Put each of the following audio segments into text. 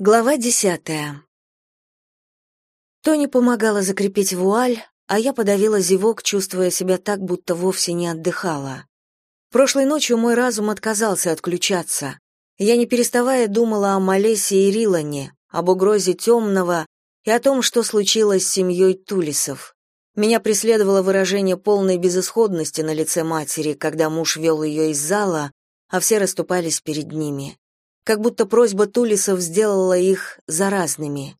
Глава десятая. Тони помогала закрепить вуаль, а я подавила зевок, чувствуя себя так, будто вовсе не отдыхала. Прошлой ночью мой разум отказался отключаться. Я не переставая думала о Малесе и Рилане, об угрозе темного и о том, что случилось с семьей Тулисов. Меня преследовало выражение полной безысходности на лице матери, когда муж вел ее из зала, а все расступались перед ними как будто просьба Тулисов сделала их заразными.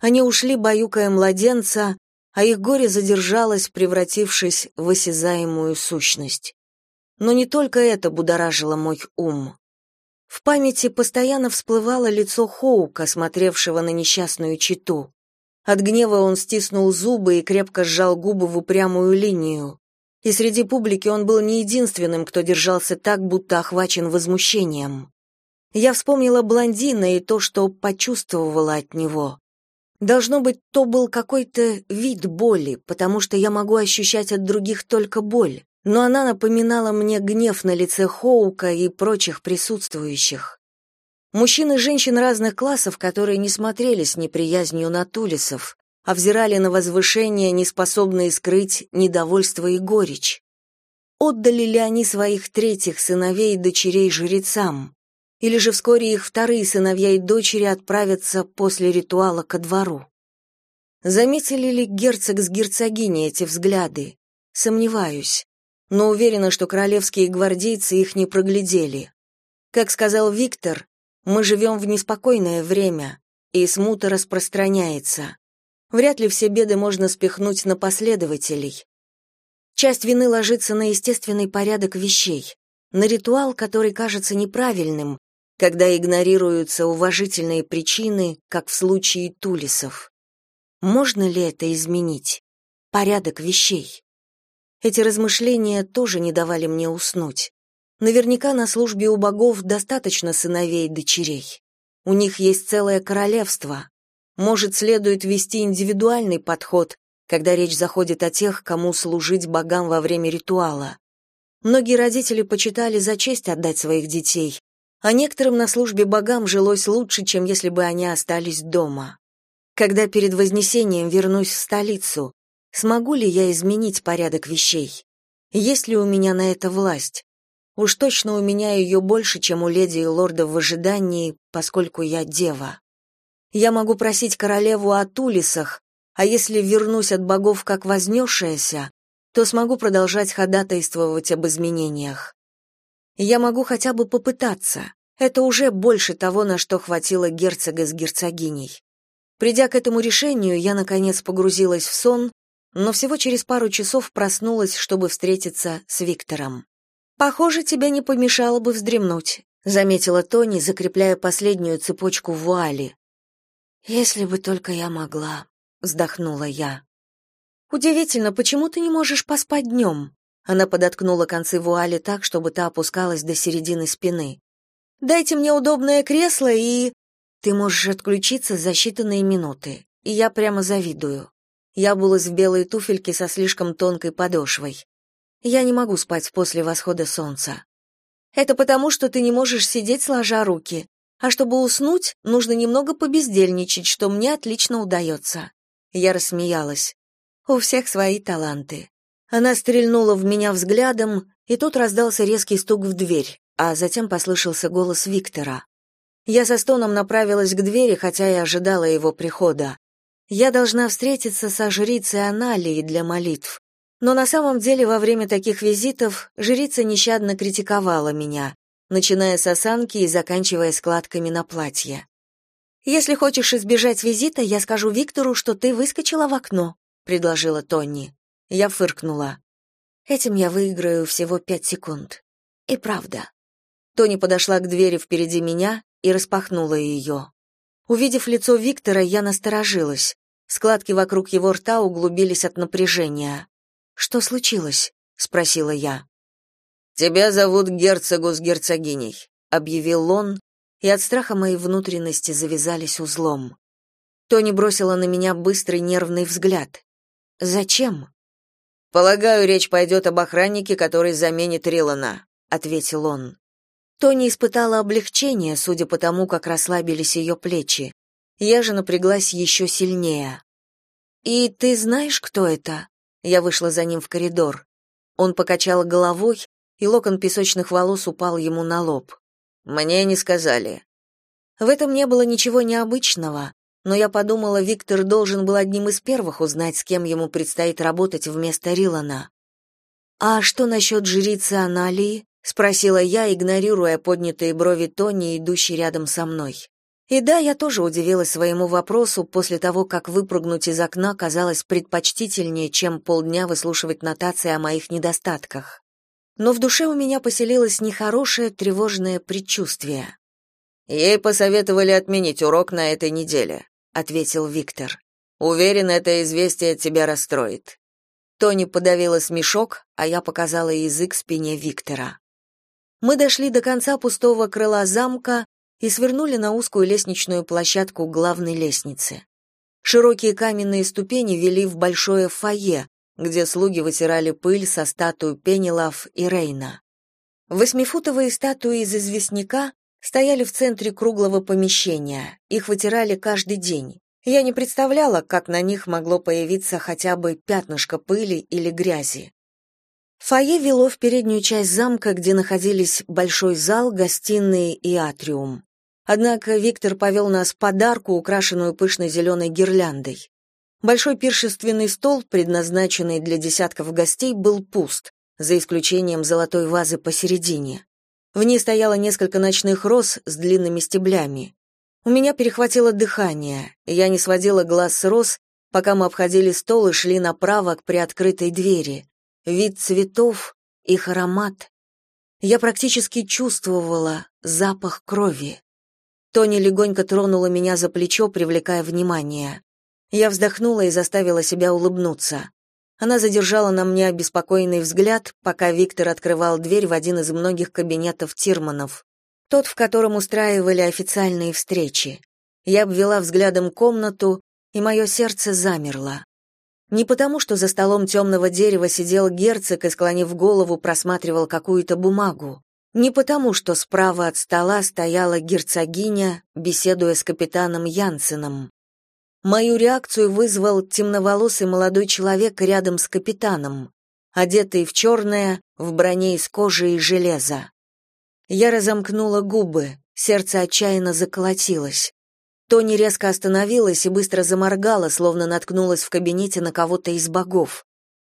Они ушли, баюкая младенца, а их горе задержалось, превратившись в осязаемую сущность. Но не только это будоражило мой ум. В памяти постоянно всплывало лицо Хоука, смотревшего на несчастную читу. От гнева он стиснул зубы и крепко сжал губы в упрямую линию. И среди публики он был не единственным, кто держался так, будто охвачен возмущением. Я вспомнила блондина и то, что почувствовала от него. Должно быть, то был какой-то вид боли, потому что я могу ощущать от других только боль, но она напоминала мне гнев на лице Хоука и прочих присутствующих. Мужчин и женщин разных классов, которые не смотрели с неприязнью на Тулисов, а взирали на возвышение, не способные скрыть недовольство и горечь. Отдали ли они своих третьих сыновей и дочерей жрецам? Или же вскоре их вторые сыновья и дочери отправятся после ритуала ко двору? Заметили ли герцог с герцогиней эти взгляды? Сомневаюсь, но уверена, что королевские гвардейцы их не проглядели. Как сказал Виктор, мы живем в неспокойное время, и смута распространяется. Вряд ли все беды можно спихнуть на последователей. Часть вины ложится на естественный порядок вещей, на ритуал, который кажется неправильным, когда игнорируются уважительные причины, как в случае Тулисов. Можно ли это изменить? Порядок вещей. Эти размышления тоже не давали мне уснуть. Наверняка на службе у богов достаточно сыновей и дочерей. У них есть целое королевство. Может, следует вести индивидуальный подход, когда речь заходит о тех, кому служить богам во время ритуала. Многие родители почитали за честь отдать своих детей, а некоторым на службе богам жилось лучше, чем если бы они остались дома. Когда перед Вознесением вернусь в столицу, смогу ли я изменить порядок вещей? Есть ли у меня на это власть? Уж точно у меня ее больше, чем у леди и лорда в ожидании, поскольку я дева. Я могу просить королеву о Тулисах, а если вернусь от богов как вознесшаяся, то смогу продолжать ходатайствовать об изменениях. Я могу хотя бы попытаться. Это уже больше того, на что хватило герцога с герцогиней. Придя к этому решению, я наконец погрузилась в сон, но всего через пару часов проснулась, чтобы встретиться с Виктором. Похоже, тебе не помешало бы вздремнуть, заметила Тони, закрепляя последнюю цепочку вуали. Если бы только я могла, вздохнула я. Удивительно, почему ты не можешь поспать днем?» Она подоткнула концы вуали так, чтобы та опускалась до середины спины. Дайте мне удобное кресло и ты можешь отключиться за считанные минуты. И я прямо завидую. Я обулась в белые туфельки со слишком тонкой подошвой. Я не могу спать после восхода солнца. Это потому, что ты не можешь сидеть сложа руки. А чтобы уснуть, нужно немного побездельничать, что мне отлично удается. Я рассмеялась. У всех свои таланты. Она стрельнула в меня взглядом, и тут раздался резкий стук в дверь, а затем послышался голос Виктора. Я со стоном направилась к двери, хотя и ожидала его прихода. Я должна встретиться со жрицей Аналией для молитв. Но на самом деле во время таких визитов жрица нещадно критиковала меня, начиная с осанки и заканчивая складками на платье. «Если хочешь избежать визита, я скажу Виктору, что ты выскочила в окно», — предложила Тони. Я фыркнула. Этим я выиграю всего пять секунд. И правда. Тони подошла к двери впереди меня и распахнула ее. Увидев лицо Виктора, я насторожилась. Складки вокруг его рта углубились от напряжения. «Что случилось?» — спросила я. «Тебя зовут герцогу с герцогиней», — объявил он, и от страха мои внутренности завязались узлом. Тони бросила на меня быстрый нервный взгляд. «Зачем?» Полагаю, речь пойдет об охраннике, который заменит Рилана, ответил он. Тони испытала облегчение, судя по тому, как расслабились ее плечи. Я же напряглась еще сильнее. «И ты знаешь, кто это?» Я вышла за ним в коридор. Он покачал головой, и локон песочных волос упал ему на лоб. «Мне не сказали». В этом не было ничего необычного, но я подумала, Виктор должен был одним из первых узнать, с кем ему предстоит работать вместо Рилана. «А что насчет жрицы Аналии?» — спросила я, игнорируя поднятые брови Тони, идущей рядом со мной. И да, я тоже удивилась своему вопросу после того, как выпрыгнуть из окна казалось предпочтительнее, чем полдня выслушивать нотации о моих недостатках. Но в душе у меня поселилось нехорошее, тревожное предчувствие. Ей посоветовали отменить урок на этой неделе ответил Виктор. Уверен, это известие тебя расстроит. Тони подавила смешок, а я показала язык спине Виктора. Мы дошли до конца пустого крыла замка и свернули на узкую лестничную площадку главной лестницы. Широкие каменные ступени вели в большое фойе, где слуги вытирали пыль со статуй Пенелав и Рейна. Восьмифутовые статуи из известняка стояли в центре круглого помещения. Их вытирали каждый день. Я не представляла, как на них могло появиться хотя бы пятнышко пыли или грязи. Фойе вело в переднюю часть замка, где находились большой зал, гостиные и атриум. Однако Виктор повел нас подарку, украшенную пышной зеленой гирляндой. Большой пиршественный стол, предназначенный для десятков гостей, был пуст, за исключением золотой вазы посередине. В ней стояло несколько ночных роз с длинными стеблями. У меня перехватило дыхание. Я не сводила глаз с роз, пока мы обходили стол и шли направо к приоткрытой двери. Вид цветов, их аромат. Я практически чувствовала запах крови. Тони легонько тронула меня за плечо, привлекая внимание. Я вздохнула и заставила себя улыбнуться. Она задержала на мне обеспокоенный взгляд, пока Виктор открывал дверь в один из многих кабинетов Тирманов, тот, в котором устраивали официальные встречи. Я обвела взглядом комнату, и мое сердце замерло. Не потому, что за столом темного дерева сидел герцог и, склонив голову, просматривал какую-то бумагу. Не потому, что справа от стола стояла герцогиня, беседуя с капитаном Янсеном. Мою реакцию вызвал темноволосый молодой человек рядом с капитаном, одетый в черное, в броне из кожи и железа. Я разомкнула губы, сердце отчаянно заколотилось. Тони резко остановилась и быстро заморгала, словно наткнулась в кабинете на кого-то из богов.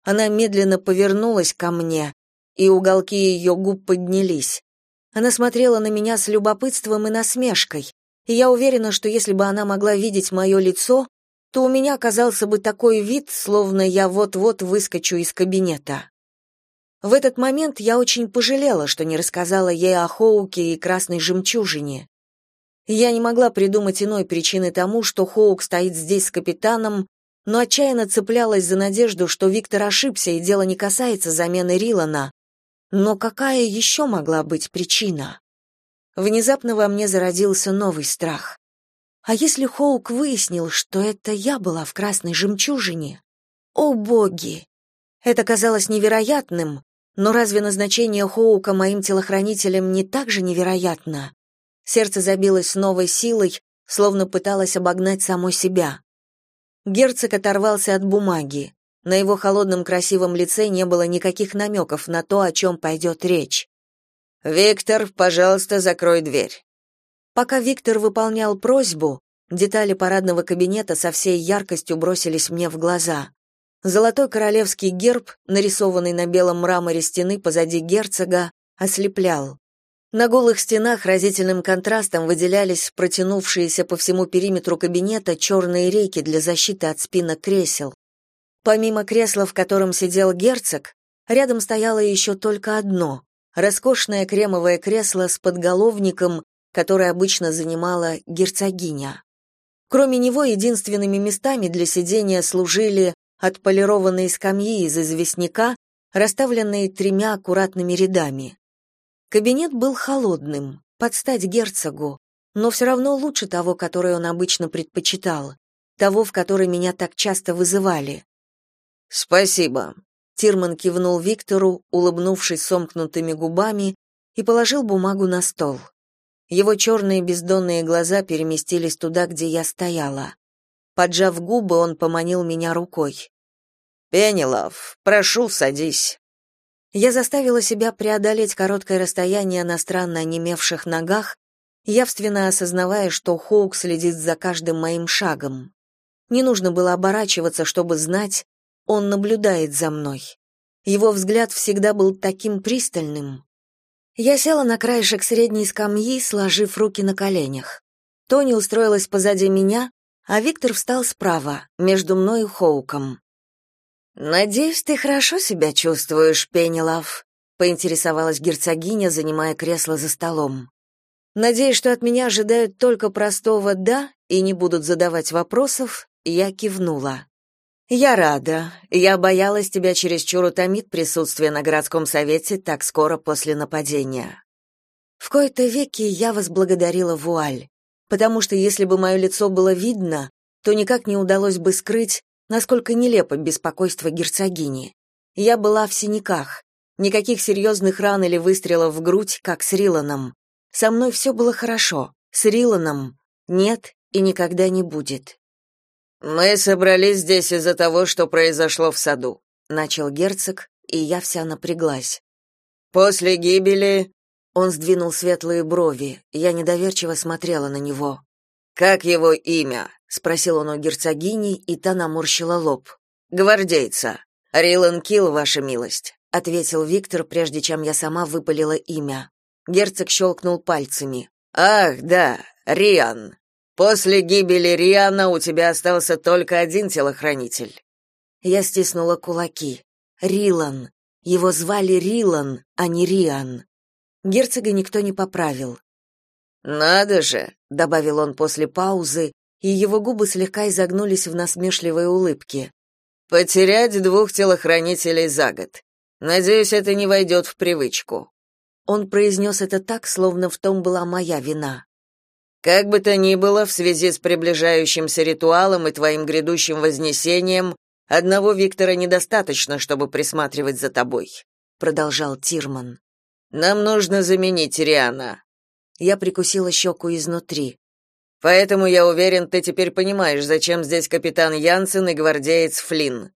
Она медленно повернулась ко мне, и уголки ее губ поднялись. Она смотрела на меня с любопытством и насмешкой, и я уверена, что если бы она могла видеть мое лицо, то у меня оказался бы такой вид, словно я вот-вот выскочу из кабинета. В этот момент я очень пожалела, что не рассказала ей о Хоуке и красной жемчужине. Я не могла придумать иной причины тому, что Хоук стоит здесь с капитаном, но отчаянно цеплялась за надежду, что Виктор ошибся, и дело не касается замены Рилана. Но какая еще могла быть причина? Внезапно во мне зародился новый страх. А если Хоук выяснил, что это я была в красной жемчужине? О боги! Это казалось невероятным, но разве назначение Хоука моим телохранителем не так же невероятно? Сердце забилось с новой силой, словно пыталось обогнать само себя. Герцог оторвался от бумаги. На его холодном красивом лице не было никаких намеков на то, о чем пойдет речь. Виктор, пожалуйста, закрой дверь. Пока Виктор выполнял просьбу, детали парадного кабинета со всей яркостью бросились мне в глаза. Золотой королевский герб, нарисованный на белом мраморе стены позади герцога, ослеплял. На голых стенах разительным контрастом выделялись протянувшиеся по всему периметру кабинета черные рейки для защиты от спинок кресел. Помимо кресла, в котором сидел герцог, рядом стояло еще только одно, роскошное кремовое кресло с подголовником, которое обычно занимала герцогиня. Кроме него единственными местами для сидения служили отполированные скамьи из известняка, расставленные тремя аккуратными рядами. Кабинет был холодным, под стать герцогу, но все равно лучше того, который он обычно предпочитал, того, в который меня так часто вызывали. «Спасибо», Тирман кивнул Виктору, улыбнувшись сомкнутыми губами, и положил бумагу на стол. Его черные бездонные глаза переместились туда, где я стояла. Поджав губы, он поманил меня рукой. «Пенелов, прошу, садись». Я заставила себя преодолеть короткое расстояние на странно онемевших ногах, явственно осознавая, что Хоук следит за каждым моим шагом. Не нужно было оборачиваться, чтобы знать, он наблюдает за мной. Его взгляд всегда был таким пристальным. Я села на краешек средней скамьи, сложив руки на коленях. Тони устроилась позади меня, а Виктор встал справа, между мной и Хоуком. «Надеюсь, ты хорошо себя чувствуешь, Пенелов», — поинтересовалась герцогиня, занимая кресло за столом. Надеюсь, что от меня ожидают только простого «да» и не будут задавать вопросов, я кивнула. «Я рада. Я боялась, тебя чересчур утомит присутствие на городском совете так скоро после нападения». В кои-то веки я возблагодарила вуаль, потому что если бы мое лицо было видно, то никак не удалось бы скрыть, насколько нелепо беспокойство герцогини. Я была в синяках, никаких серьезных ран или выстрелов в грудь, как с Риланом. Со мной все было хорошо, с Риланом нет и никогда не будет. Мы собрались здесь из-за того, что произошло в саду, начал герцог, и я вся напряглась. После гибели он сдвинул светлые брови. Я недоверчиво смотрела на него. Как его имя? спросил он у герцогини, и та наморщила лоб. Гвардейца. Рилан Килл, ваша милость, ответил Виктор, прежде чем я сама выпалила имя. Герцог щелкнул пальцами. Ах, да, Риан. После гибели Риана у тебя остался только один телохранитель. Я стиснула кулаки. Рилан. Его звали Рилан, а не Риан. Герцога никто не поправил. Надо же, добавил он после паузы, и его губы слегка изогнулись в насмешливой улыбке. Потерять двух телохранителей за год. Надеюсь, это не войдет в привычку. Он произнес это так, словно в том была моя вина. Как бы то ни было, в связи с приближающимся ритуалом и твоим грядущим вознесением, одного Виктора недостаточно, чтобы присматривать за тобой, продолжал Тирман. Нам нужно заменить Риана. Я прикусила щеку изнутри. Поэтому я уверен, ты теперь понимаешь, зачем здесь капитан Янсен и гвардеец Флинн.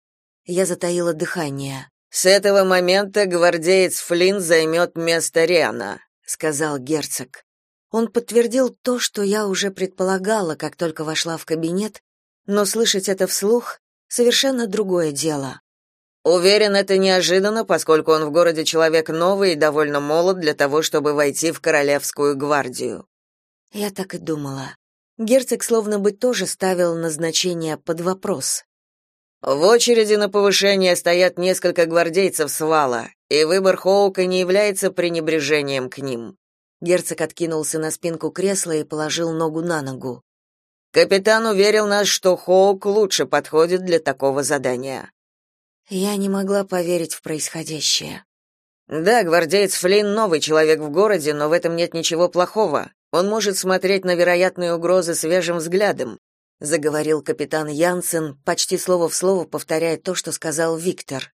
Я затаила дыхание. С этого момента гвардеец Флинн займет место Риана, сказал герцог. Он подтвердил то, что я уже предполагала, как только вошла в кабинет, но слышать это вслух совершенно другое дело. Уверен, это неожиданно, поскольку он в городе человек новый и довольно молод для того, чтобы войти в королевскую гвардию. Я так и думала. Герцог словно бы тоже ставил назначение под вопрос. В очереди на повышение стоят несколько гвардейцев с вала, и выбор Хоука не является пренебрежением к ним. Герцог откинулся на спинку кресла и положил ногу на ногу. Капитан уверил нас, что Хоук лучше подходит для такого задания. Я не могла поверить в происходящее. Да, гвардеец Флинн новый человек в городе, но в этом нет ничего плохого. Он может смотреть на вероятные угрозы свежим взглядом, заговорил капитан Янсен, почти слово в слово повторяя то, что сказал Виктор.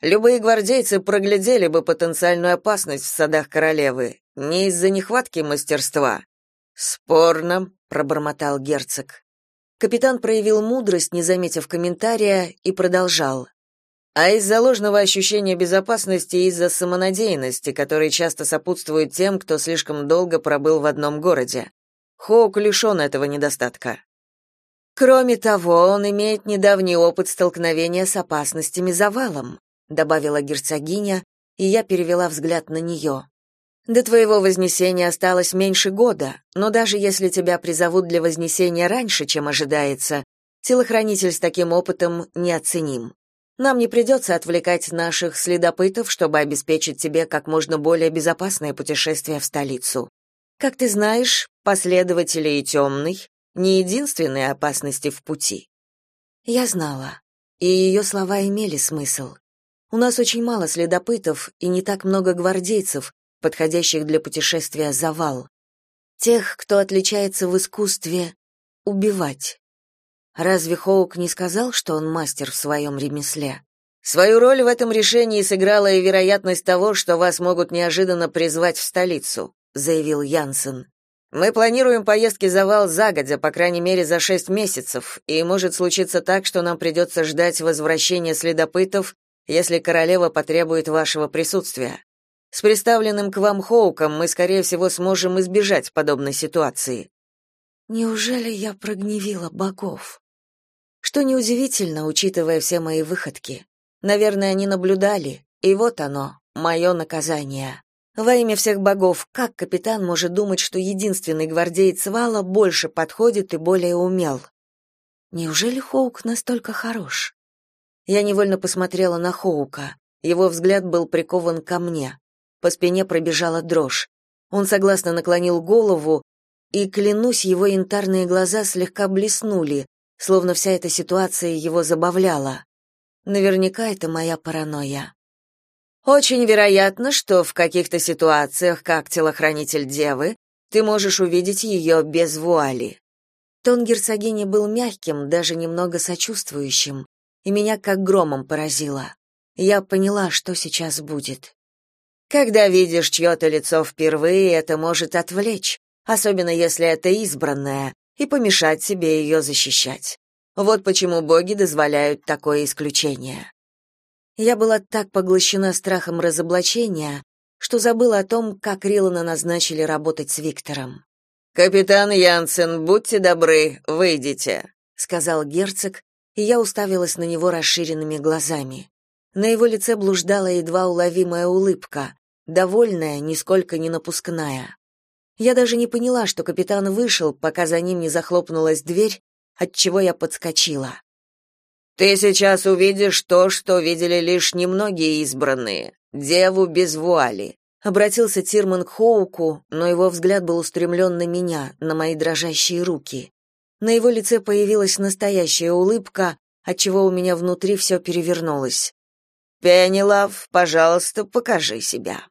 Любые гвардейцы проглядели бы потенциальную опасность в садах королевы, не из-за нехватки мастерства. Спорно, пробормотал герцог. Капитан проявил мудрость, не заметив комментария, и продолжал. А из-за ложного ощущения безопасности и из-за самонадеянности, которые часто сопутствуют тем, кто слишком долго пробыл в одном городе. Хоук лишен этого недостатка. Кроме того, он имеет недавний опыт столкновения с опасностями завалом, добавила герцогиня, и я перевела взгляд на нее. До твоего вознесения осталось меньше года, но даже если тебя призовут для вознесения раньше, чем ожидается, телохранитель с таким опытом неоценим. Нам не придется отвлекать наших следопытов, чтобы обеспечить тебе как можно более безопасное путешествие в столицу. Как ты знаешь, последователи и темный — не единственные опасности в пути. Я знала, и ее слова имели смысл. У нас очень мало следопытов и не так много гвардейцев, подходящих для путешествия завал. Тех, кто отличается в искусстве убивать. Разве Хоук не сказал, что он мастер в своем ремесле? Свою роль в этом решении сыграла и вероятность того, что вас могут неожиданно призвать в столицу, заявил Янсен. Мы планируем поездки за вал загодя, по крайней мере, за шесть месяцев, и может случиться так, что нам придется ждать возвращения следопытов, если королева потребует вашего присутствия. С представленным к вам Хоуком мы, скорее всего, сможем избежать подобной ситуации. Неужели я прогневила богов? Что неудивительно, учитывая все мои выходки. Наверное, они наблюдали, и вот оно, мое наказание. Во имя всех богов, как капитан может думать, что единственный гвардеец Вала больше подходит и более умел? Неужели Хоук настолько хорош? Я невольно посмотрела на Хоука. Его взгляд был прикован ко мне. По спине пробежала дрожь. Он согласно наклонил голову, и, клянусь, его янтарные глаза слегка блеснули, словно вся эта ситуация его забавляла. Наверняка это моя паранойя. Очень вероятно, что в каких-то ситуациях, как телохранитель девы, ты можешь увидеть ее без вуали. Тон герцогини был мягким, даже немного сочувствующим, и меня как громом поразило. Я поняла, что сейчас будет. Когда видишь чье-то лицо впервые, это может отвлечь, особенно если это избранное, и помешать себе ее защищать. Вот почему боги дозволяют такое исключение. Я была так поглощена страхом разоблачения, что забыла о том, как Рилана назначили работать с Виктором. «Капитан Янсен, будьте добры, выйдите», — сказал герцог, и я уставилась на него расширенными глазами. На его лице блуждала едва уловимая улыбка, довольная, нисколько не напускная. Я даже не поняла, что капитан вышел, пока за ним не захлопнулась дверь, отчего я подскочила. Ты сейчас увидишь то, что видели лишь немногие избранные, деву без вуали. Обратился Тирман к Хоуку, но его взгляд был устремлен на меня, на мои дрожащие руки. На его лице появилась настоящая улыбка, отчего у меня внутри все перевернулось. Пенелав, пожалуйста, покажи себя.